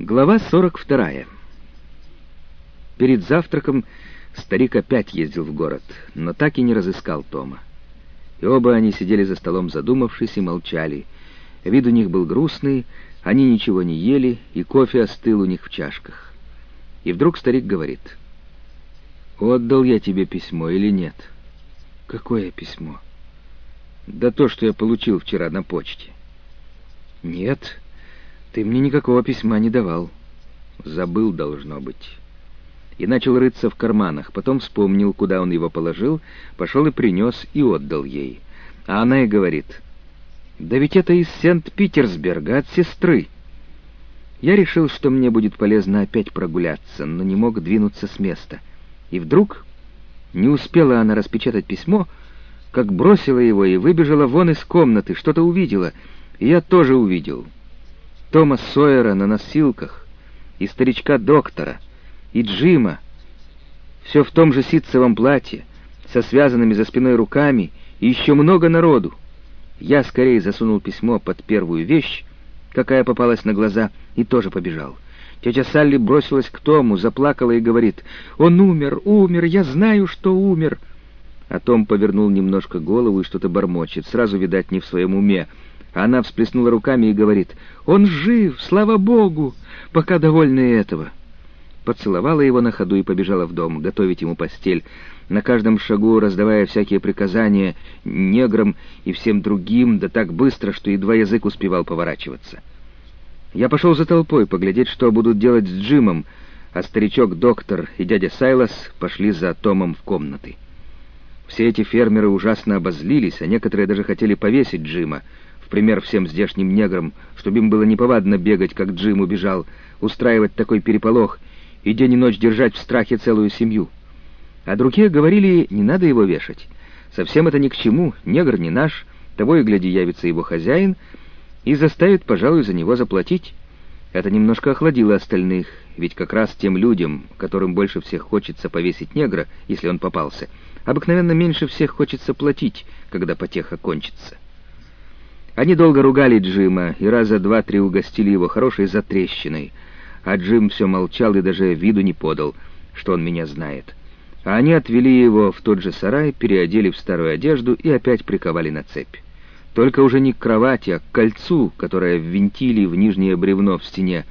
Глава 42. Перед завтраком старик опять ездил в город, но так и не разыскал Тома. И оба они сидели за столом задумавшись и молчали. Вид у них был грустный, они ничего не ели, и кофе остыл у них в чашках. И вдруг старик говорит, «Отдал я тебе письмо или нет?» «Какое письмо?» «Да то, что я получил вчера на почте». «Нет, ты мне никакого письма не давал». «Забыл, должно быть». И начал рыться в карманах, потом вспомнил, куда он его положил, пошел и принес, и отдал ей. А она и говорит, «Да ведь это из Сент-Питерсберга, от сестры». Я решил, что мне будет полезно опять прогуляться, но не мог двинуться с места. И вдруг не успела она распечатать письмо, как бросила его и выбежала вон из комнаты, что-то увидела, и я тоже увидел. Тома Сойера на носилках, и старичка-доктора, и Джима, все в том же ситцевом платье, со связанными за спиной руками, и еще много народу. Я скорее засунул письмо под первую вещь, какая попалась на глаза, и тоже побежал. Тетя Салли бросилась к Тому, заплакала и говорит, «Он умер, умер, я знаю, что умер». А Том повернул немножко голову и что-то бормочет, сразу, видать, не в своем уме. Она всплеснула руками и говорит, «Он жив, слава Богу!» Пока довольна этого. Поцеловала его на ходу и побежала в дом, готовить ему постель, на каждом шагу раздавая всякие приказания неграм и всем другим, да так быстро, что едва язык успевал поворачиваться. Я пошел за толпой поглядеть, что будут делать с Джимом, а старичок-доктор и дядя Сайлас пошли за Томом в комнаты. Все эти фермеры ужасно обозлились, а некоторые даже хотели повесить Джима, в пример всем здешним неграм, чтобы им было неповадно бегать, как Джим убежал, устраивать такой переполох и день и ночь держать в страхе целую семью. А другие говорили, не надо его вешать. Совсем это ни к чему, негр не наш, того и гляди явится его хозяин — и заставит, пожалуй, за него заплатить. Это немножко охладило остальных, ведь как раз тем людям, которым больше всех хочется повесить негра, если он попался, обыкновенно меньше всех хочется платить, когда потеха кончится. Они долго ругали Джима и раза два-три угостили его хорошей затрещиной, а Джим все молчал и даже виду не подал, что он меня знает. А они отвели его в тот же сарай, переодели в старую одежду и опять приковали на цепь. Только уже не к кровати, а к кольцу, которое ввинтили в нижнее бревно в стене,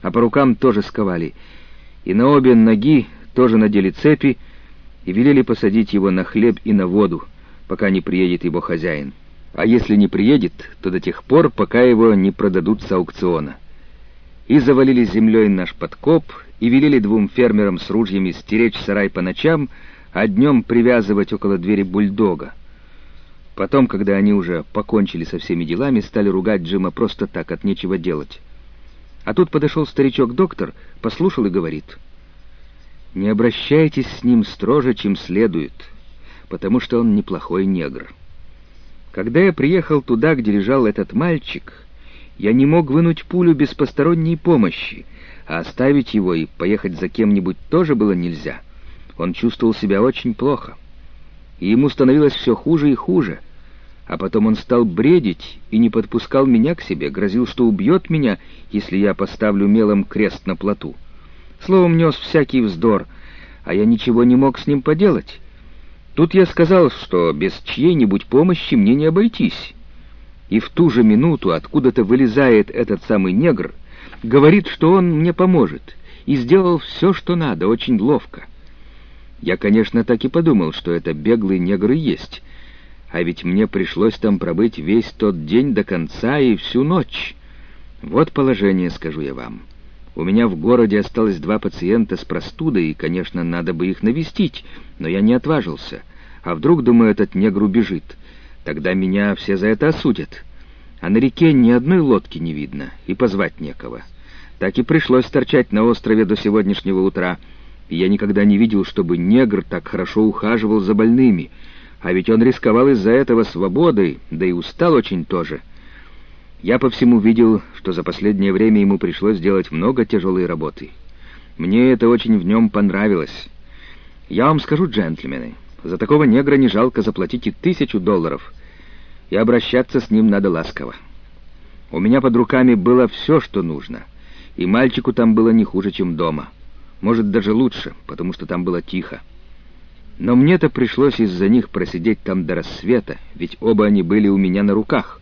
а по рукам тоже сковали. И на обе ноги тоже надели цепи и велели посадить его на хлеб и на воду, пока не приедет его хозяин. А если не приедет, то до тех пор, пока его не продадут с аукциона. И завалили землей наш подкоп, и велели двум фермерам с ружьями стеречь сарай по ночам, а днем привязывать около двери бульдога. Потом, когда они уже покончили со всеми делами, стали ругать Джима просто так, от нечего делать. А тут подошел старичок-доктор, послушал и говорит, «Не обращайтесь с ним строже, чем следует, потому что он неплохой негр. Когда я приехал туда, где лежал этот мальчик, я не мог вынуть пулю без посторонней помощи, а оставить его и поехать за кем-нибудь тоже было нельзя. Он чувствовал себя очень плохо, и ему становилось все хуже и хуже» а потом он стал бредить и не подпускал меня к себе, грозил, что убьет меня, если я поставлю мелом крест на плоту. Словом, нес всякий вздор, а я ничего не мог с ним поделать. Тут я сказал, что без чьей-нибудь помощи мне не обойтись. И в ту же минуту откуда-то вылезает этот самый негр, говорит, что он мне поможет, и сделал все, что надо, очень ловко. Я, конечно, так и подумал, что это беглый негр и есть, а ведь мне пришлось там пробыть весь тот день до конца и всю ночь. Вот положение, скажу я вам. У меня в городе осталось два пациента с простудой, и, конечно, надо бы их навестить, но я не отважился. А вдруг, думаю, этот негр убежит? Тогда меня все за это осудят. А на реке ни одной лодки не видно, и позвать некого. Так и пришлось торчать на острове до сегодняшнего утра. И я никогда не видел, чтобы негр так хорошо ухаживал за больными — а ведь он рисковал из-за этого свободой, да и устал очень тоже. Я по всему видел, что за последнее время ему пришлось делать много тяжелой работы. Мне это очень в нем понравилось. Я вам скажу, джентльмены, за такого негра не жалко заплатить и тысячу долларов, и обращаться с ним надо ласково. У меня под руками было все, что нужно, И мальчику там было не хуже, чем дома. Может, даже лучше, потому что там было тихо. Но мне-то пришлось из-за них просидеть там до рассвета, ведь оба они были у меня на руках.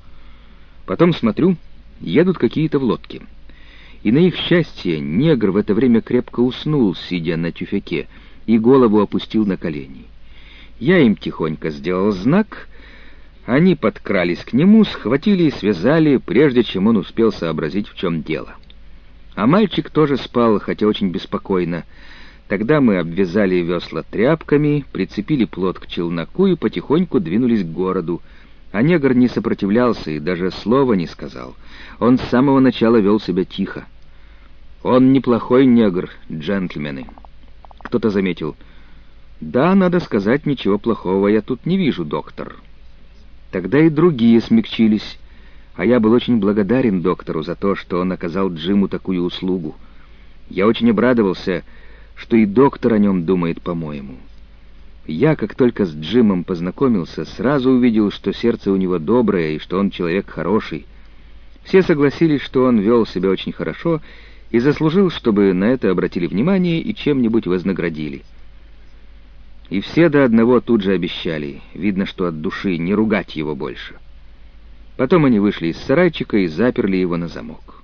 Потом смотрю, едут какие-то в лодке. И на их счастье негр в это время крепко уснул, сидя на тюфяке, и голову опустил на колени. Я им тихонько сделал знак, они подкрались к нему, схватили и связали, прежде чем он успел сообразить, в чем дело. А мальчик тоже спал, хотя очень беспокойно. Тогда мы обвязали весла тряпками, прицепили плот к челноку и потихоньку двинулись к городу. А негр не сопротивлялся и даже слова не сказал. Он с самого начала вел себя тихо. Он неплохой негр, джентльмены. Кто-то заметил. «Да, надо сказать, ничего плохого я тут не вижу, доктор». Тогда и другие смягчились а я был очень благодарен доктору за то, что он оказал Джиму такую услугу. Я очень обрадовался, что и доктор о нем думает, по-моему. Я, как только с Джимом познакомился, сразу увидел, что сердце у него доброе и что он человек хороший. Все согласились, что он вел себя очень хорошо и заслужил, чтобы на это обратили внимание и чем-нибудь вознаградили. И все до одного тут же обещали, видно, что от души, не ругать его больше. Потом они вышли из сарайчика и заперли его на замок.